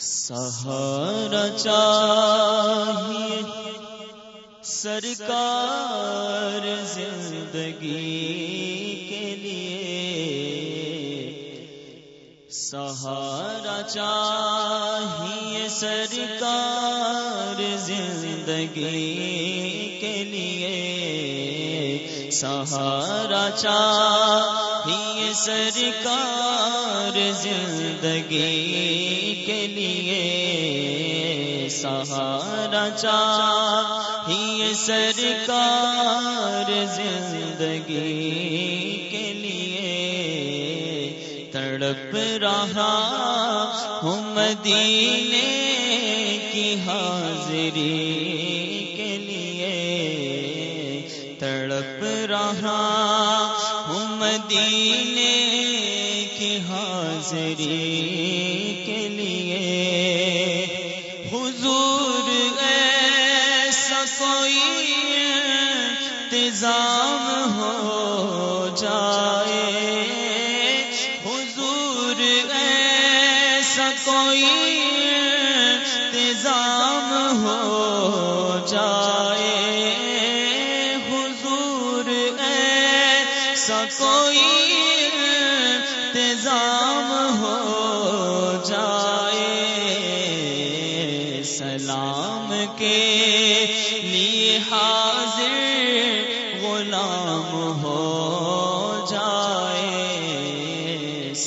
سہارا چاہیے سرکار زندگی کے لیے۔ سہارا چاہیے سرکار زندگی کے لیے۔ سہارا چاہیے سرکار زندگی کے لیے سہارا چاہیے سرکار زندگی کے لیے تڑپ رہا ہوں مدینے کی حاضری مدینے کی حاضری کے لیے۔ حضور ایسا کوئی انتظام ہو جائے۔ حضور ایسا کوئی انتظام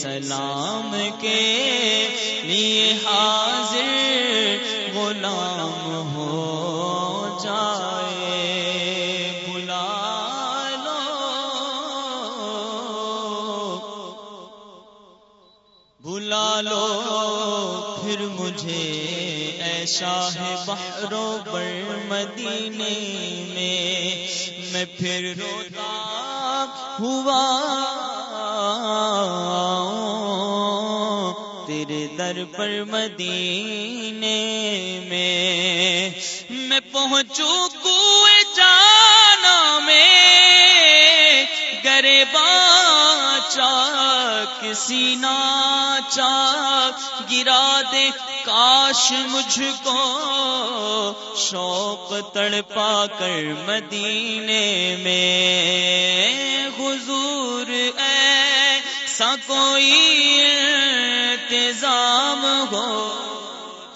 سلام کے لیے حاضر غلام ہو جائے۔ بلا لو بلا لو پھر مجھے ایسا ہے بحرو بر مدینے میں۔ میں پھر روتا ہوا۔ در پر مدینے میں میں پہنچوں کوئے جانا میں گرے باچا کسی ناچا گرا دے کاش مجھ کو شوق تڑپا کر مدینے میں حضور ایسا کوئی ہو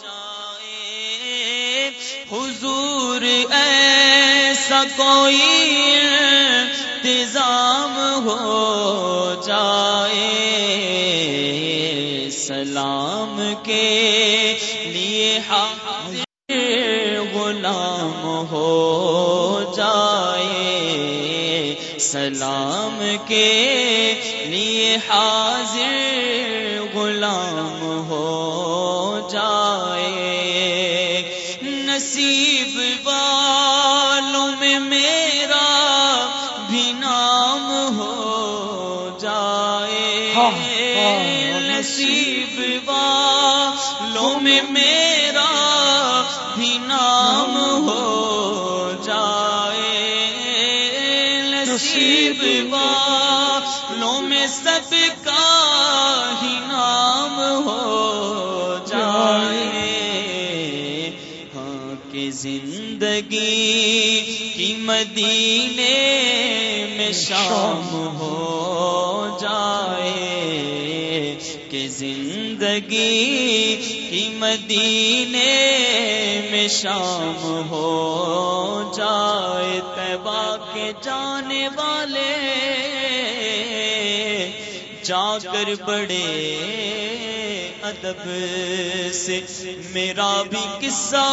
جائے۔ حضور، ایسا کوئی انتظام ہو جائے۔ سلام کے لیے حاضر غلام ہو جائے۔ سلام کے لیے حاضر غلام میرا بھی نام ہو جائے۔ نصیب والوں میں سب کا ہی نام ہو جائے۔ ہاں کہ زندگی کی مدینے میں شام ہو جائے۔ کہ زندگی کی مدینے میں شام ہو جائے تبا کے جانے والے۔ جا کر بڑے ادب سے میرا بھی قصہ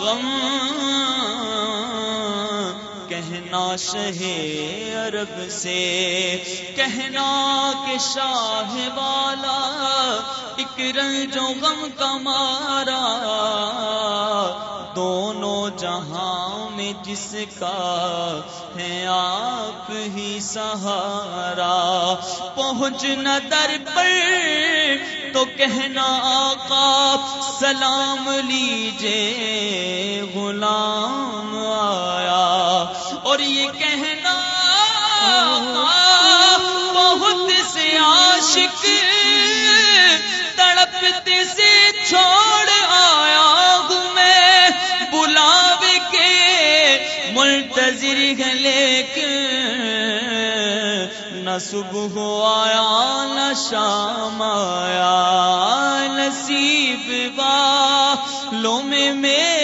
غم کہنا شہ عرب سے، کہنا کہ شاہ والا، ایک رنگ جو غم کا مارا دونوں جہاں میں جس کا ہے آپ ہی سہارا۔ پہنچ نہ در پر تو کہنا آقا، سلام لیجے غلام عاشق تڑپتی سے چھوڑ آیا ہوں میں بلاو کے منتظر ہے لیکن نہ صبح آیا، نہ شام آیا، نصیب با لو میں میرے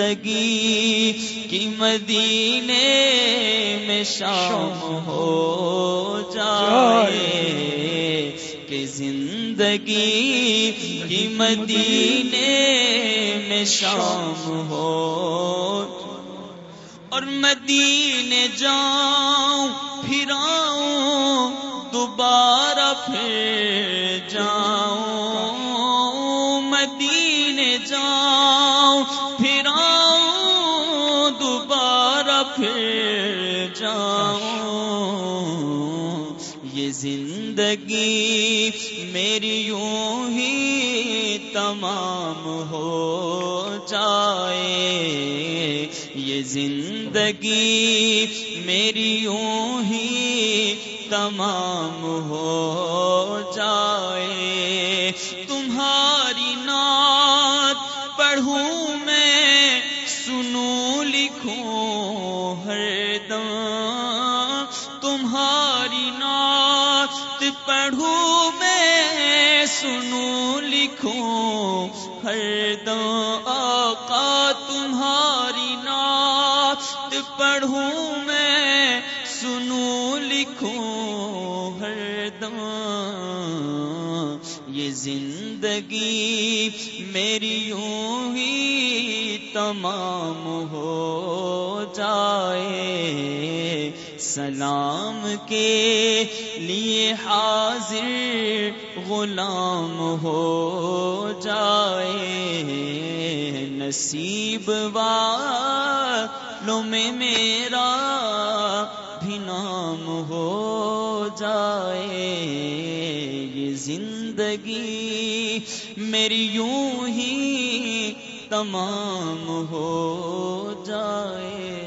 زندگی کی مدینے میں شام ہو جائے کہ زندگی کی مدینے میں شام ہو اور مدینے جاؤں، پھراؤں، دوبارہ پھر جاؤں۔ زندگی میری یوں ہی تمام ہو جائے۔ یہ زندگی میری یوں ہی تمام ہو نعت پڑھوں میں سنوں لکھوں ہر دم آقا تمہاری نعت پڑھوں میں سنوں لکھوں ہر دم یہ زندگی میری یوں ہی تمام ہو جائے۔ سلام کے لیے حاضر غلام ہو جائے نصیب والوں میں میرا بھی نام ہو جائے یہ زندگی میری یوں ہی تمام ہو جائے